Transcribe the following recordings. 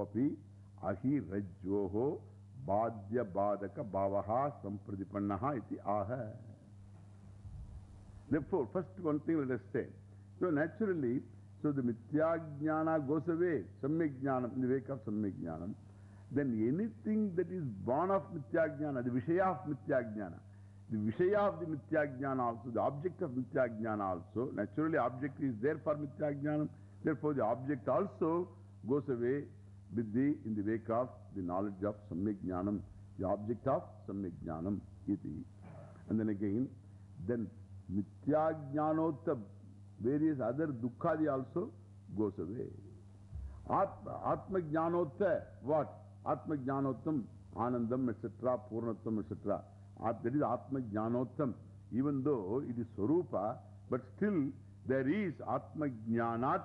api ahi rajyoho badya badaka bhavaha sampradipannaha iti aha. Therefore, first one thing let us say. So naturally, so the mithyajnana goes away, sammyajnana, in the wake of sammyajnana. Then anything that is born of mithyajnana, the vishaya of mithyajnana, the vishaya of the mithyajnana also, the object of mithyajnana also, naturally object is there for mithyajnana, therefore the object also goes away the, in the wake of the knowledge of samyak jnanam, the object of samyak jnanam iti. And then again, then mithya jnanottam, various other dukkhadi also goes away. Atma, Atma jnanotta, what? Atma jnanottam, anandam, etc., purnattam, etc. That is Atma jnanottam. Even though it is Swarupa, but still there is Atma jnanat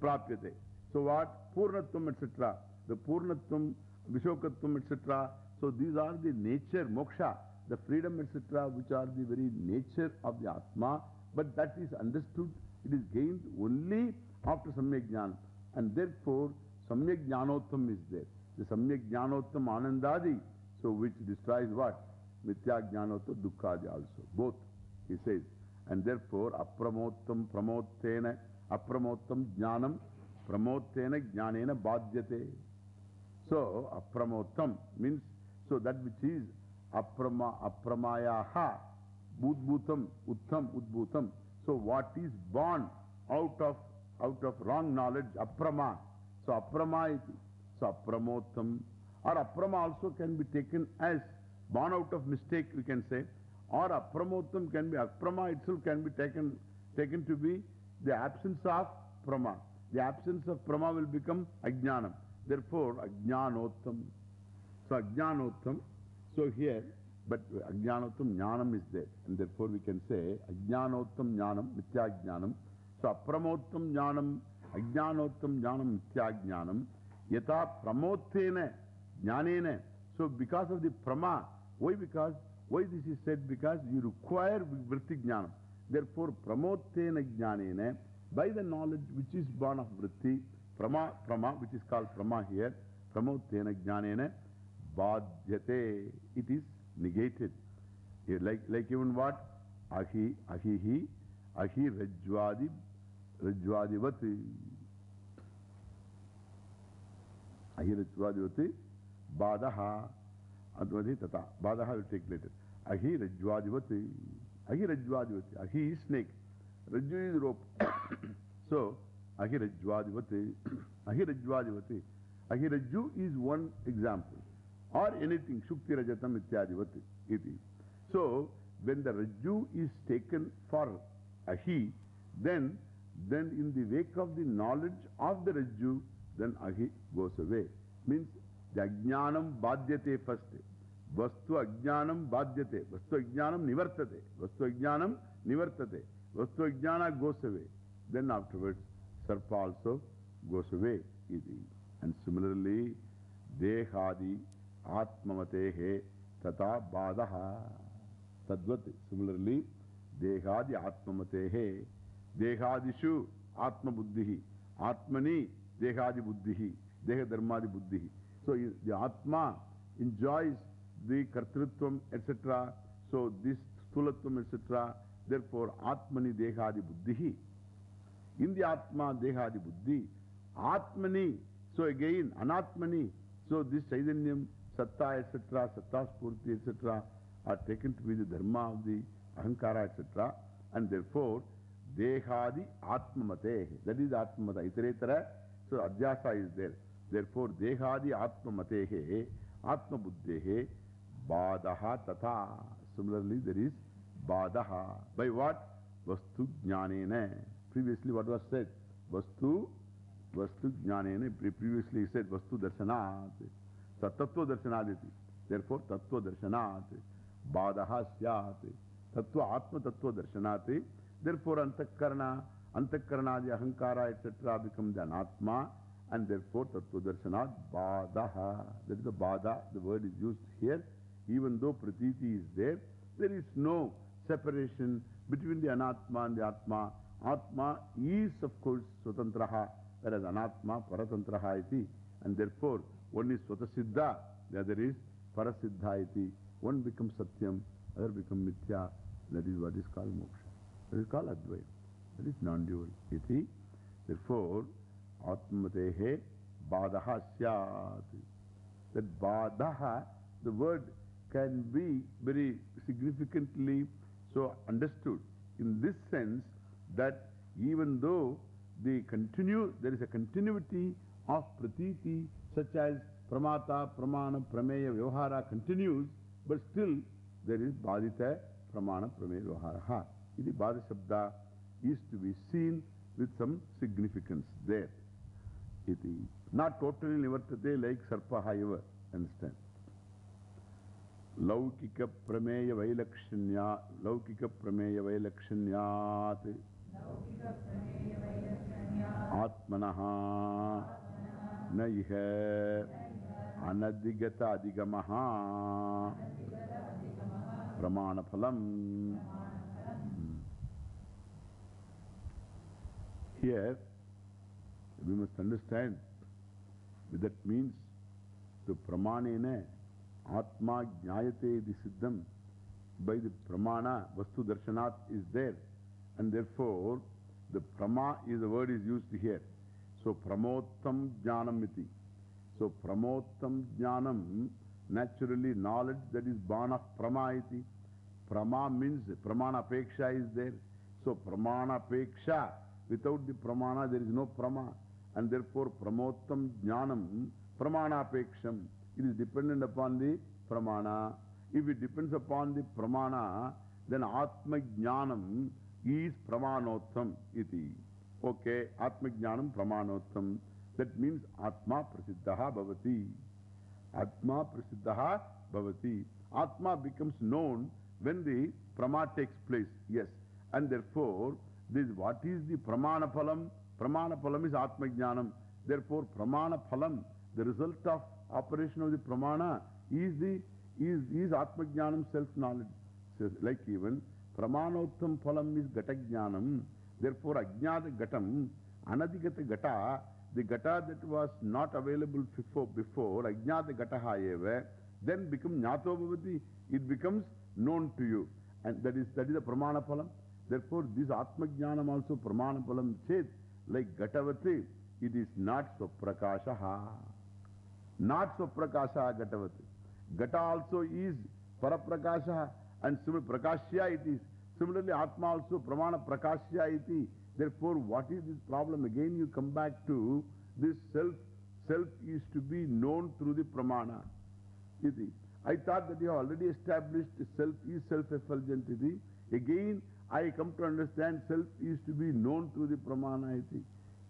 prapyate. So what? Purnattam, etc. The Purnattam, Vishokattam, etc. So these are the nature, moksha, the freedom, etc., which are the very nature of the Atma. But that is understood, it is gained only after Samyak Jnana. And therefore, Samyak Jnanottam is there. The Samyak Jnanottam Anandadi, so which destroys what? Mithya Jnanottam Dukkhadi also. Both, he says. And therefore, Apramottam Pramottena, Apramottam Jnanam, Pramottena Jnanena Badhyate. So, Apramottam means, so that which is Aprama, Apramayaha, Budbhutam, Uttam, Udbhutam. So, what is born out of, out of wrong knowledge, Aprama. So, Aprama iti. So, Apramottam. Or Aprama also can be taken as born out of mistake, we can say. Or Apramottam can be, Aprama itself can be taken, taken to be the absence of Prama. The absence of Prama will become Ajnanam. Therefore, Ajnanottam. So, Ajnanottam. So, here, but Ajnanottam Jnanam is there. And therefore, we can say Ajnanottam Jnanam, Mithya Jnanam. So, Apramottam Jnanam, Ajnanottam Jnanam, Mithya Jnanam. Yata Pramottena Jnanena. So, because of the Prama, why? Because, why this is said? Because you require Vritti Jnanam. Therefore, Pramottena Jnanena, by the knowledge which is born of Vritti, Prama, Prama, which is called Prama here, Pramottena Jnanena, Badhyate, it is negated. Eh, Like, like even what? Ahi, Ahihi, Ahi Rajwadi, Rajwadivati. Ahi Rajwadivati, Badaha, Advati Tata. Badaha will take later. Ahi Rajwadivati, Ahi Rajwadivati. Ahi is snake. Knowledge of the Rajju, then Ahi goes away. Means the Ajnanam Badhyate first. Vastu Ajnanam Badhyate. Vastu Ajnanam Nivartate. Vastu Ajnanam Nivartate. Vastu Ajnana goes away. Then afterwards, Sarpa also goes away. Iti. And similarly, Dehadi Atmamatehe Tata Badaha. Tadvat. Similarly, Dehadi Atmamatehe. Dehadishu Atma Buddhihi. Atmani Dehadi Buddhihi. Deha Dharmadi Buddhihi. So the Atma enjoys the Kartrutvam, etc. So this Stulatvam, etc. Therefore, Atmani Dehadi Buddhihi. In the Atma Dehadi Buddhi, Atmani. So again, Anatmani. So this Chaitanyam, Satta, etc., Satta Spurti, etc. are taken to be the Dharma of the Ahankara, etc. And therefore, Dehadi Atmamate. That is Atmamata. Itaretara. So Adhyasa is there. Therefore, Dehadi Atmamatehe, Atmabuddhehe, Badaha Tata. Similarly, there is Badaha. By what? Vastu Jnanena. Previously, what was said? Vastu, Vastu Jnanena. Previously, said Vastu Darshanat. So, Tattva Darshanaditi. Therefore, Tattva Darshanat. Badaha Syat. Tattva Atma Tattva Darshanati. Therefore, Antakarna, Antakarnadi, Ahankara, etc. become the Anatma. And therefore, Tattva Darshanat Badaha. That is the Bada. The word is used here. Even though Pratiti is there, there is no separation between the Anatma and the Atma. Atma is, of course, Swatantraha, whereas Anatma, Paratantraha iti. And therefore, one is Swatasiddha, the other is Parasiddha iti. One becomes Satyam, other becomes Mithya. That is what is called Moksha. That is called Advaita. That is non-dual. Iti. Therefore, Atmatehe Badaha Syat. That Badaha, the word can be very significantly so understood in this sense that even though they continue, there is a continuity of pratiti such as pramata, pramana, prameya, vyavahara continues, but still there is badita, pramana, prameya, vyavahara. Iti bada shabda is to be seen with some significance there. Iti. Not totally nivartate like sarpaha eva. Understand? Adigamaha Pramana Phalam. Here, we must understand that means the Pramanena Atma Jnayate Siddham by the Pramana Vastu Darshanat is there and therefore the Prama is the word is used here. So Pramottam Jnanam iti. So Pramottam Jnanam naturally knowledge that is born of Prama iti. Prama means Pramana Peksha is there. So Pramana Peksha without the Pramana there is no Prama and therefore Pramottam Jnanam Pramana Peksham. It is dependent upon the Pramana. If it depends upon the Pramana, then Atma Jnanam is Pramanottam iti. Okay, Atma Jnanam Pramanottam. That means Atma Prasiddhaha Bhavati. Atma Prasiddhaha Bhavati. Atma becomes known when the Prama takes place. Yes. And therefore, this what is the Pramana Phalam? Pramana Phalam is Atma Jnanam. Therefore, Pramana Phalam, the result of operation of the Pramana is the is, is Atma Jnanam self-knowledge. So, like even Pramanottam Phalam is Gata Jnanam. Therefore, Ajnata Gatam, Anadigata Gata, the Gata that was not available before, before Ajnata Gataha eva, then become Jnato Bhavati. It becomes known to you. And that is, that is the Pramana Phalam. Therefore, this Atma Jnanam also Pramana Phalam chet, like Gatavati, it is not Swaprakashaha. Not Swaprakasha Gatavati. Gata also is Paraprakasha and similar Prakashya it is. Similarly, Atma also Pramana Prakashya iti. Therefore, what is this problem? Again, you come back to this self. Self is to be known through the Pramana. Iti. I thought that you have already established self is self-effulgent iti. Again, I come to understand self is to be known through the Pramana iti.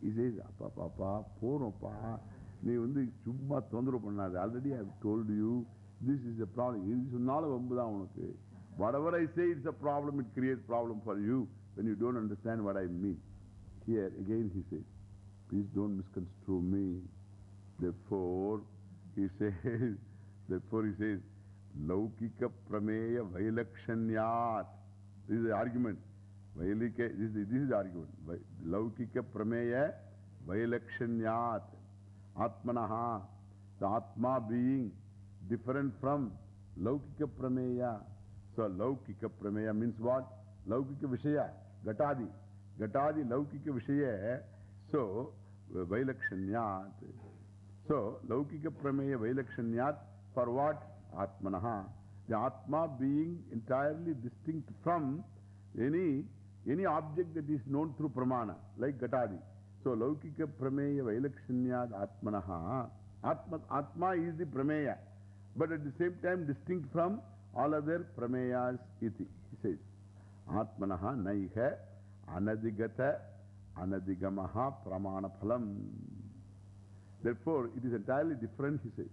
He says, Appa, Papa, Ponopa, நீ வந்து சும்மா தொந்தரவு பண்ணாது already I told you this is a problem இது சொன்னாலும் வம்பு தான் உனக்கு whatever I say it's a problem it creates problem for you when you don't understand what I mean here again he says please don't misconstrue me therefore he says therefore he says laukika prameya vailakshanyat this is the argument vailika this is, this is the argument laukika prameya vailakshanyat Atmanaha, the Atma being different from Laukika Prameya. So Laukika Prameya means what? Laukika Vishaya, Gatadi. Gatadi Laukika Vishaya. So Vailakshanyat. So Laukika Prameya Vailakshanyat for what? Atmanaha. The Atma being entirely distinct from any, any object that is known through Pramana, like Gatadi. So, Laukika Prameya Vailakshanyad Atmanaha. Atma, Atma is the Prameya, but at the same time distinct from all other Prameyas iti. He says, Atmanaha Naiha Anadigata Anadigamaha Pramana. Therefore, it is entirely different, he says.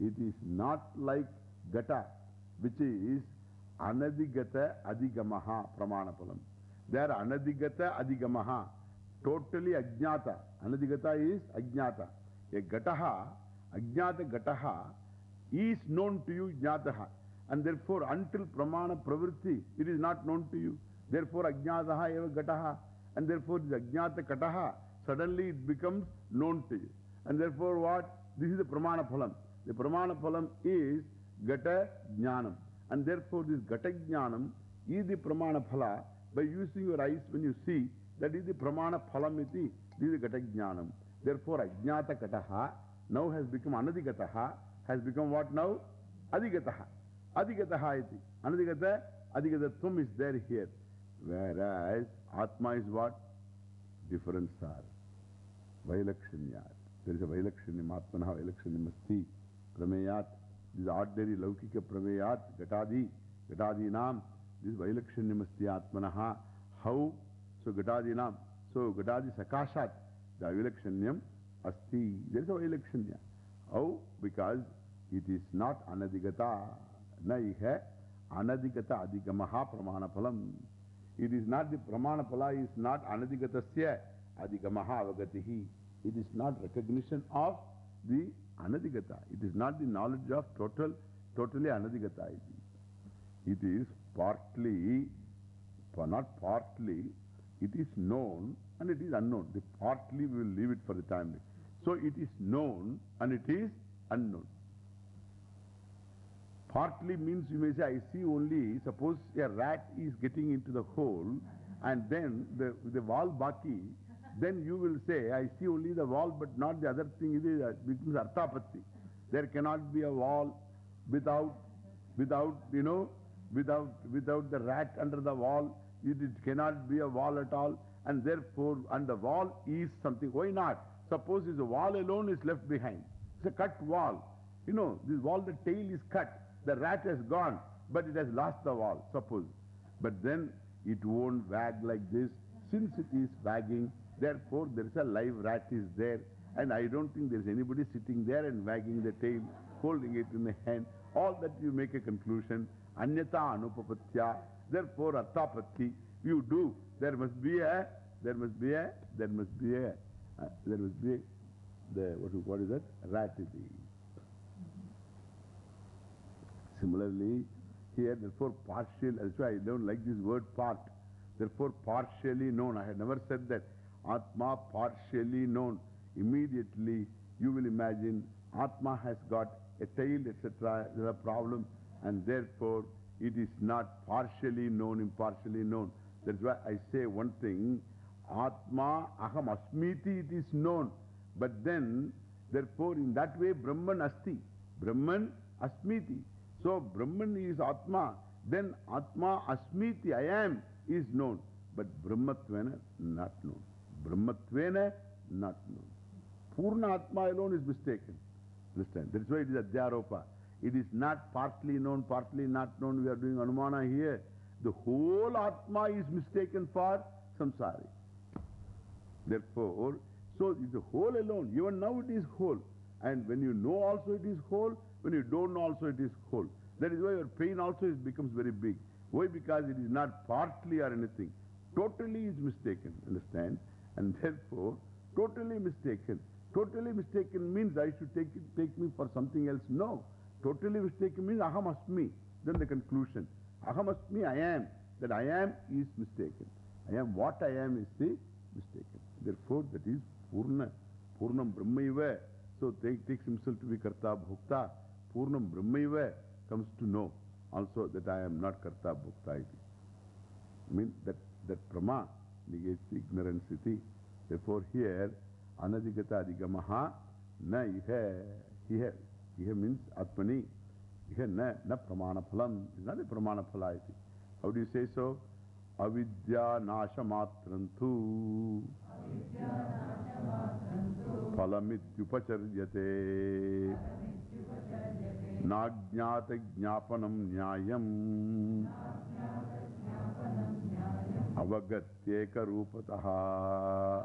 It is not like Gata, which is Anadigata Adigamaha Pramana Phalam. There, Anadigata Adigamaha. Totally ajnata. Anadigata is ajnata. A gataha, ajnata gataha is known to you jnataha. And therefore, until pramana pravritti, it is not known to you. Therefore, ajnataha eva gataha. And therefore, this ajnata kataha, suddenly it becomes known to you. And therefore what? This is the Pramana Phalam. The Pramana Phalam is Gata Jnanam. And therefore this Gata Jnanam is the Pramana Phala. By using your eyes when you see, that is the Pramana phalamiti. This is the Gata Jnanam. Therefore Ajnata Kataha now has become Anadigataha. Has become what now? Adigataha. Adigataha iti. Anadigata, Adigatatvam is there here. Whereas Atma is what? Difference are. Vailakshanyat. There is a Vailakshanyam. Atmanaha Vailakshanyam asti. Prameyat. This is ordinary Laukika Prameyat. Gatadi. Gatadi nam. This is Vailakshanyam asti Atmanaha. How? So Gatadi nam. So Gatadi Sakashat. The Vailakshanyam asti. There is a Vailakshanya. How? Because it is not Anadigata. Na iha Anadigata Adikamaha Pramana Phalam. It is not the Pramana Phala is not Anadigatasya Adikamaha Avagatihi. It is not recognition of the Anadigata. It is not the knowledge of total, totally Anadigata. It is partly, not partly, it is known and it is unknown. The partly we will leave it for the time being. So it is known and it is unknown. Partly means you may say, I see only, suppose a rat is getting into the hole and then the, the wall baki, then you will say, I see only the wall but not the other thing. It becomes uh, arthapatti. There cannot be a wall without, without, you know, without, without the rat under the wall. It, it cannot be a wall at all. And therefore, and the wall is something. Why not? Suppose the wall alone is left behind. It's a cut wall. You know, this wall, the tail is cut. The rat has gone, but it has lost the wall, suppose. But then it won't wag like this. Since it is wagging, therefore there is a live rat is there. And I don't think there is anybody sitting there and wagging the tail, holding it in the hand. All that you make a conclusion. Anyata anupapatya. Therefore, arthapatti. You do. There must be a, there must be a, there must be a, uh, there must be a, the, what, what is that? Ratity. Similarly, here, therefore, partial, that's why I don't like this word part. Therefore, partially known. I had never said that. Atma partially known. Immediately, you will imagine Atma has got a tail, etc. There's a problem, and therefore, it is not partially known, impartially known. That's why I say one thing. Atma aham asmiti, it is known. But then, therefore, in that way, Brahman asti. Brahman asmiti. So, Brahman is Atma. Then Atma Asmiti, I am, is known. But Brahmatvena, not known. Brahmatvena, not known. Purna Atma alone is mistaken. Understand? That's why it is Adhyaropa. It is not partly known, partly not known. We are doing Anumana here. The whole Atma is mistaken for samsari. Therefore, so it is the whole alone. Even now it is whole. And when you know also it is whole, when you don't know also it is whole. That is why your pain also is, becomes very big. Why? Because it is not partly or anything. Totally is mistaken. Understand? And therefore, totally mistaken. Totally mistaken means I should take, take me for something else. No. Totally mistaken means aham asmi. Then the conclusion. Aham asmi, I am. That I am is mistaken. I am what I am is the mistaken. Therefore, that is Purna. Purnam Brahmaiva. So take, takes himself to be Karta Bhukta. Purnam Brahmaiva comes to know also that I am not Karta Bhukta. I mean that, that Prama negates the ignorance. Therefore here, Say so? Avidya Nasha Matrantu. Phalamityupacharyate. Nagyata Jnapanam Nyayam. Avagatyeka Rupataha.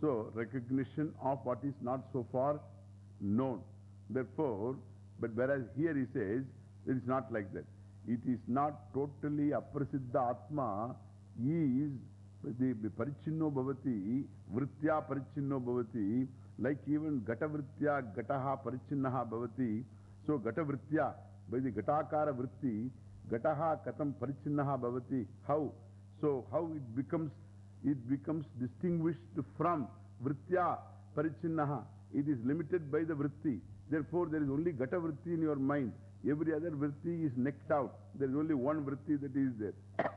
So recognition of what is not so far known. Therefore, but whereas here he says, it is not like that. It is not totally aprasiddha Atma is the parichinno bhavati, vritya parichinno bhavati, like even gata vritya, gataha parichinnaha bhavati. So gata vritya, by the gatakara vritti, gataha katam parichinnaha bhavati. How? So how it becomes, it becomes distinguished from vritya parichinnaha. It is limited by the vritti. Therefore, there is only gata vritti in your mind. Every other vritti is necked out. There is only one vritti that is there.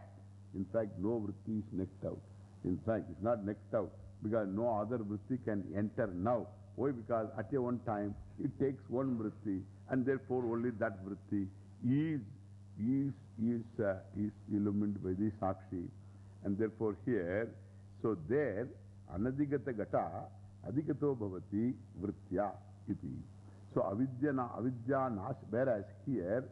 In fact, no vritti is necked out. In fact, it's not necked out because no other vritti can enter now. Why? Because at a one time, it takes one vritti and therefore only that vritti is, is, is, uh, is illumined by the Sakshi. And therefore here, so there, anadigata gata, adikato bhavati vrittya iti. So avidya, na, avidya nash, whereas here,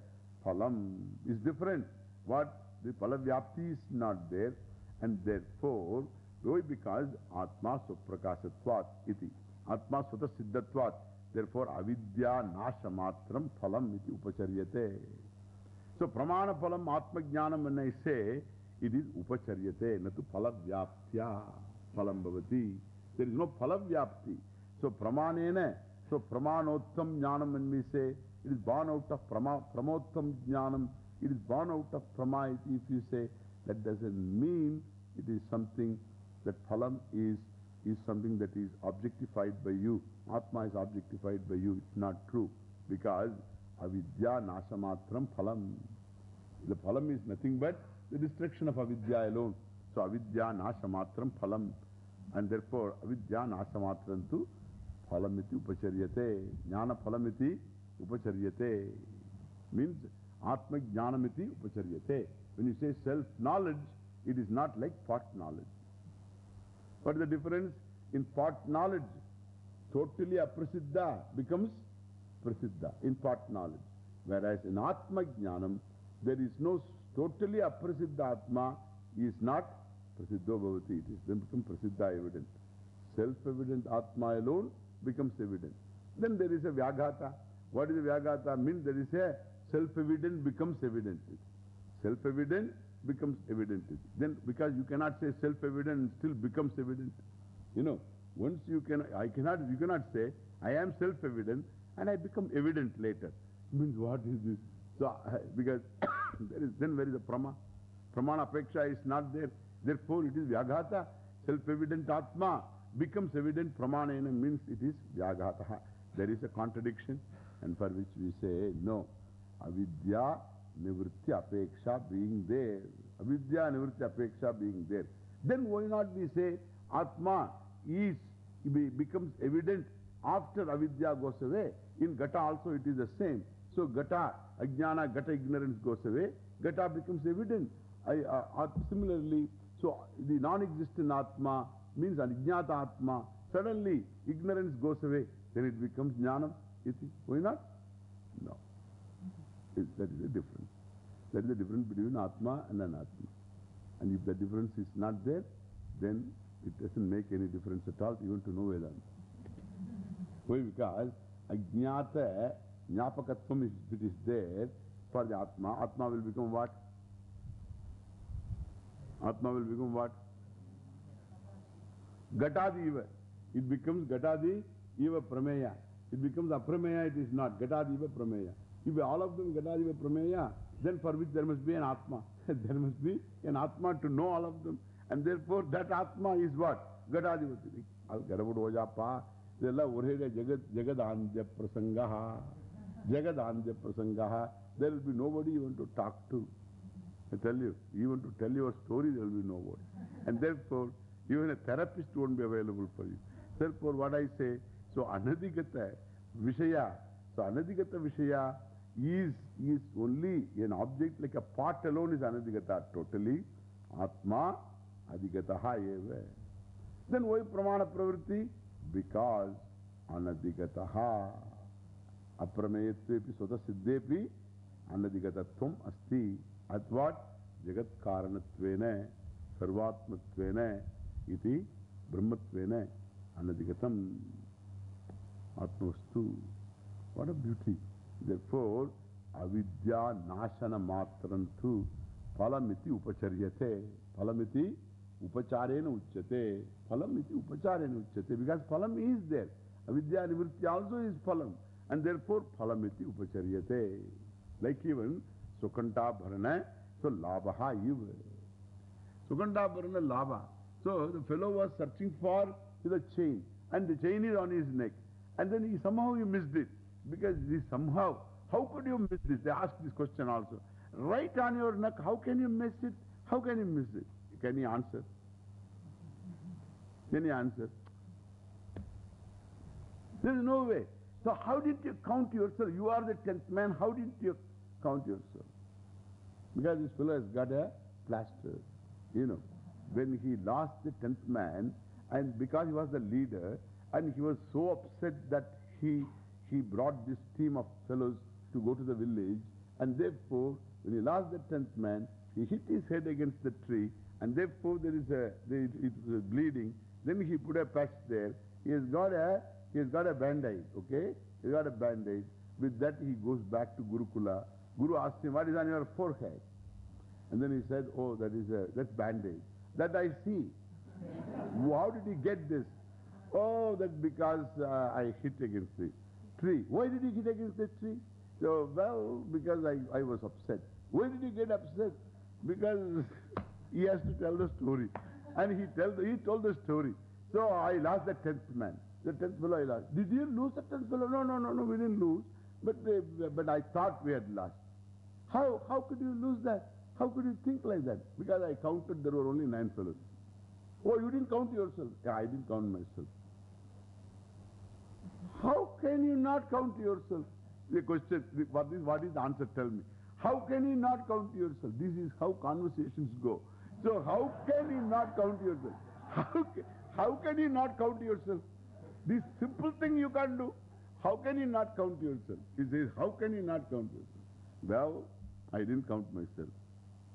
phalam is different. What? The palavyapti is not there and therefore, why? Because atma suprakasatvat iti. Atma svata siddhatvat. Therefore, avidya nasha matram phalam iti upacharyate. So, pramana phalam atma jnanam when I say, it is upacharyate, natu phalavyaptya phalam bhavati. There is no phalavyapti. So, pramanena, so pramanottam jnanam when we say, it is born out of prama, pramottam jnanam, it is born out of prama. If you say, that doesn't mean it is something that phalam is, is something that is objectified by you. Atma is objectified by you. It's not true. Because avidya nasamatram phalam. The phalam is nothing but the destruction of avidya alone. So avidya nasamatram phalam. And therefore avidya nasamatram tu phalamiti upacharyate. Jnana phalamiti upacharyate. Means atma jnanamiti upacharyate. When you say self-knowledge, it is not like part knowledge. What is the difference? In part knowledge, totally aprasiddha becomes prasiddha in part knowledge. Whereas in Atma Jnanam, there is no totally aprasiddha Atma is not prasiddho bhavati. It is then become prasiddha evident. Self-evident Atma alone becomes evident. Then there is a Vyaghata. What is a Vyaghata? Means there is a self-evident becomes evident. Self-evident becomes evident. Then, because you cannot say self-evident still becomes evident. You know, once you can, I cannot, you cannot say, I am self-evident and I become evident later. Means what is this? So, because there is, then where is the prama? Pramana apeksha is not there. Therefore, it is vyaghata. Self-evident atma becomes evident pramanena means it is vyaghata. There is a contradiction and for which we say, no, avidya nivritti apeksha being there. Avidya nivritti apeksha being there. Then why not we say Atma is, becomes evident after avidya goes away. In Gata also it is the same. So Gata, Ajnana, Gata ignorance goes away. Gata becomes evident. I, uh, similarly, so the non-existent Atma means Ajnata Atma. Suddenly ignorance goes away. Then it becomes Jnanam. Why not? No. It, that is the difference. That is the difference between Atma and Anatma. And if the difference is not there, then it doesn't make any difference at all even to know Vedanta. Why? Because Ajnata, Jnapakatvam, if it is there for the Atma, Atma will become what? Atma will become what? Gatadi Iva. It becomes Gatadi Iva Prameya. It becomes Aprameya, it is not. Gatadi Iva Prameya. If all of them Gatadi Iva Prameya, then for which there must be an Atma. there must be an Atma to know all of them. And therefore that Atma is what? Gatadivati. Gadavud Ojapa. They'll Urhega Jagad Jagadandya Prasangaha. Jagadandya Prasangaha. There will be nobody even to talk to. I tell you, even to tell your story, there will be nobody. And therefore, even a therapist won't be available for you. Therefore, what I say, so Anadhigata Vishaya, so Anadhigata Vishaya is, is only an object like a part alone is Anadhigata totally. Atma Adhigataha eva. Then why Pramana Pravritti? Because Anadhigataha Anadhigatam. Atmastu. What a beauty. Therefore, avidya nashana matrantu palamiti upacharyate. Palamiti upacharena uchyate. Palamiti upacharena uchyate. Because palam is there. Avidya nivritti also is palam. And therefore, palamiti upacharyate. Like even Sukanta Bharana, so Labaha. Sukanta Bharana Laba. So the fellow was searching for the chain. And the chain is on his neck. And then he somehow he missed it. Because he somehow, how could you miss this? They asked this question also. Right on your neck, how can you miss it? How can you miss it? Can you answer? Can you answer? There is no way. So how did you count yourself? You are the tenth man. How did you count yourself? Because this fellow has got a plaster. You know, when he lost the tenth man, and because he was the leader, and he was so upset that he, he brought this team of fellows to go to the village, and therefore, when he lost the tenth man, he hit his head against the tree, and therefore there is a, there, it was bleeding. Then he put a patch there. He has got a, he has got a band-aid, okay? He's got a band-aid. With that he goes back to Gurukula. Guru asked him, what is on your forehead? And then he said, oh, that is a, that's band-aid. That I see. How did he get this? Oh, that because uh, I hit against the tree. Why did he hit against the tree? So, well, because I, I was upset. Why did he get upset? Because he has to tell the story. And he, tell he told the story. So I lost the tenth man. The tenth fellow I lost. Did you lose the tenth fellow? No, no, no, no, we didn't lose. But, uh, but I thought we had lost. How, how could you lose that? How could you think like that? Because I counted there were only nine fellows. Oh, you didn't count yourself. Yeah, I didn't count myself. How can you not count yourself? The question, what is, what is the answer? Tell me. How can you not count yourself? This is how conversations go. So how can you not count yourself? How how can you not count yourself? This simple thing you can't do. How can you not count yourself? He says, how can you not count yourself? Well, I didn't count myself.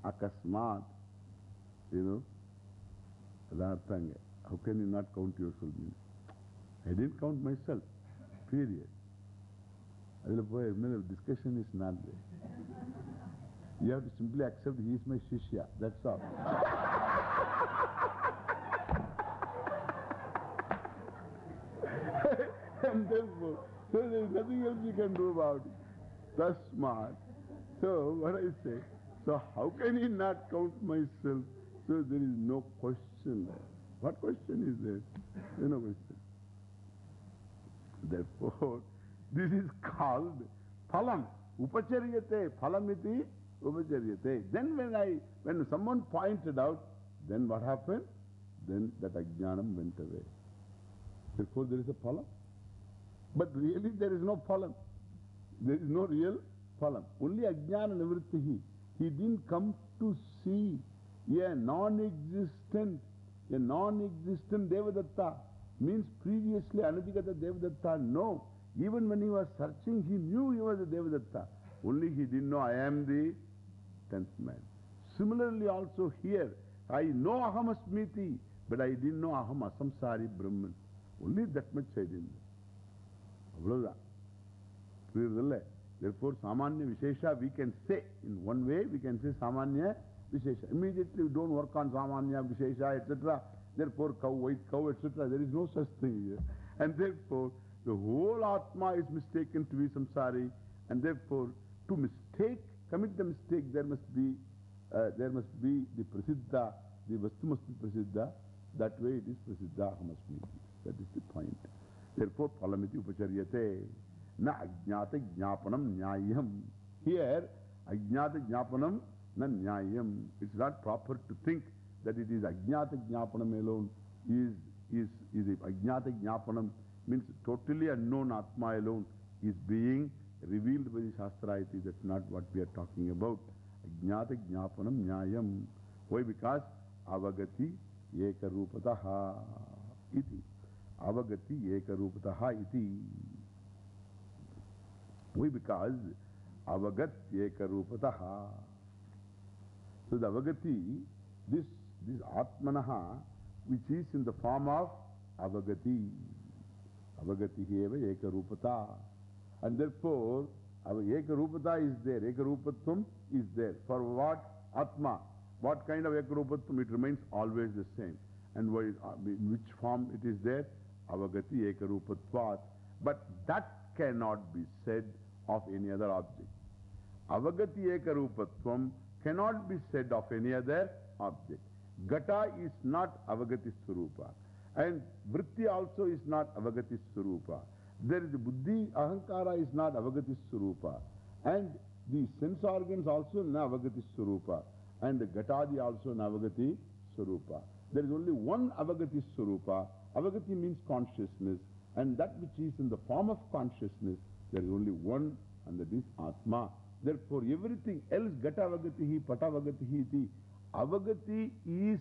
Akasmat, you know, Adarthanga. How can you not count yourself? I didn't count myself. Period. The discussion is not there. You have to simply accept he is my Shishya. That's all. therefore, so there is nothing else you can do about it. That's smart. So, what I say, so how can he not count myself? So there is no question there. What question is there? There is no question. Therefore, this is called phalam. Upacharyate. Phalamiti upacharyate. Then when I, when someone pointed out, then what happened? Then that ajnanam went away. Therefore there is a phalam. But really there is no phalam. There is no real phalam. Only ajnana nivrittihi. He didn't come to see a non-existent, a non-existent Devadatta. Means previously Anadigata Devadatta. No. Even when he was searching, he knew he was a Devadatta. Only he didn't know I am the tenth man. Similarly also here, I know Aham Asmiti, but I didn't know Aham Asamsari Brahman. Only that much I didn't know. அவ்வளவுதான் புரியுறதில்ல Therefore, Samanya Vishesha we can say, in one way we can say Samanya Vishesha. Immediately we don't work on Samanya Vishesha, etc. Therefore, cow, white cow, etc. There is no such thing here. And therefore, the whole Atma is mistaken to be samsari. And therefore, to mistake, commit the mistake, there must be, uh, there must be the prasiddha, the vastu must be prasiddha. That way it is prasiddha ahamasmi. That is the point. Therefore, palamiti upacharyate. Na ajnata jnapanam nyayam. Here, ajnata jnapanam na nyayam. It's not proper to think that it is ajnata jnapanam alone is, is, is a ajnata jnapanam means totally unknown Atma alone is being revealed by the Shastra iti. That's not what we are talking about. Ajnata jnapanam nyayam. Why? Because avagati ekarupataha iti. Avagati ekarupataha iti. Why? Because avagat ekarupataha. So the avagati, this, this atmanaha, which is in the form of avagati. Avagati eva Ekarupata. And therefore, our Ekarupata is there, Ekarupatvam is there. For what? Atma. What kind of Ekarupatvam? It remains always the same. And in which form it is there? Avagati Ekarupatvat. But that cannot be said of any other object. Avagati Ekarupatvam cannot be said of any other object. Gata is not Avagati Surupa. And Vritti also is not Avagati Surupa. There is Buddhi, Ahankara is not Avagati Surupa. And the sense organs also Navagati Surupa. And the Gatadi also Navagati Surupa. There is only one Avagati Surupa. Avagati means consciousness. And that which is in the form of consciousness, there is only one, and that is Atma. Therefore, everything else, Gata Avagatihi, Pata Avagatihi, iti, Avagati is,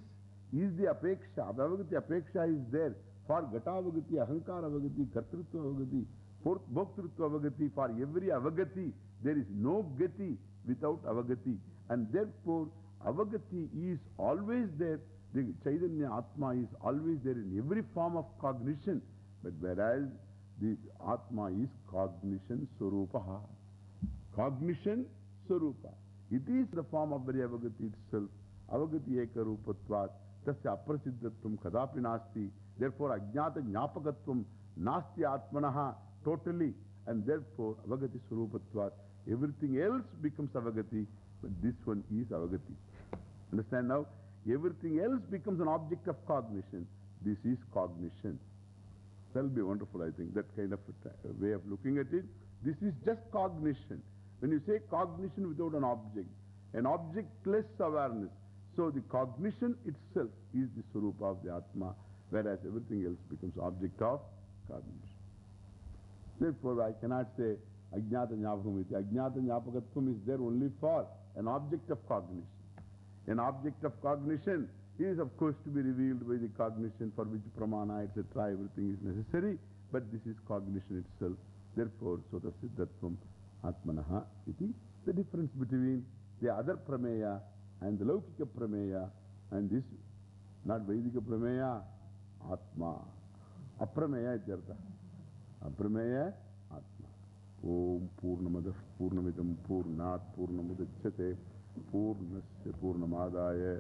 is the Apeksha. Avagati Apeksha is there for Gata Avagati, Ahankara Avagati, Kartrutva Avagati, Bhoktrutva Avagati. For every Avagati, there is no Gati without Avagati. And therefore, Avagati is always there. The Chaitanya Atma is always there in every form of cognition. But whereas the Atma is cognition Surupaha. Cognition Surupa. It is the form of very Avagati itself. Avagati Eka Rupatvat. Tasya Aprasiddhatvam Kadapi Nasti. Therefore, Ajnata Jnapakatvam Nasti Atmanaha totally. And therefore, Avagati Surupatvat. Everything else becomes Avagati, but this one is Avagati. Understand now? Everything else becomes an object of cognition. This is cognition. That will be wonderful, I think, that kind of way of looking at it. This is just cognition. When you say cognition without an object, an objectless awareness. So the cognition itself is the Surupa of the Atma, whereas everything else becomes object of cognition. Therefore, I cannot say Ajnata Nyapakam. Ajnata Nyapakatvam is there only for an object of cognition. An object of cognition is, of course, to be revealed by the cognition for which pramana, etc., everything is necessary. But this is cognition itself. Therefore, so Sota Siddhatvam Atmanaha iti. The difference between the other prameya and the Laukika prameya and this, not Vedika prameya, Atma. Aprameya ityartha. Aprameya Atma. Om Purnamadah Purnamidam Purnat पूर्णस्य पूर्णमादाय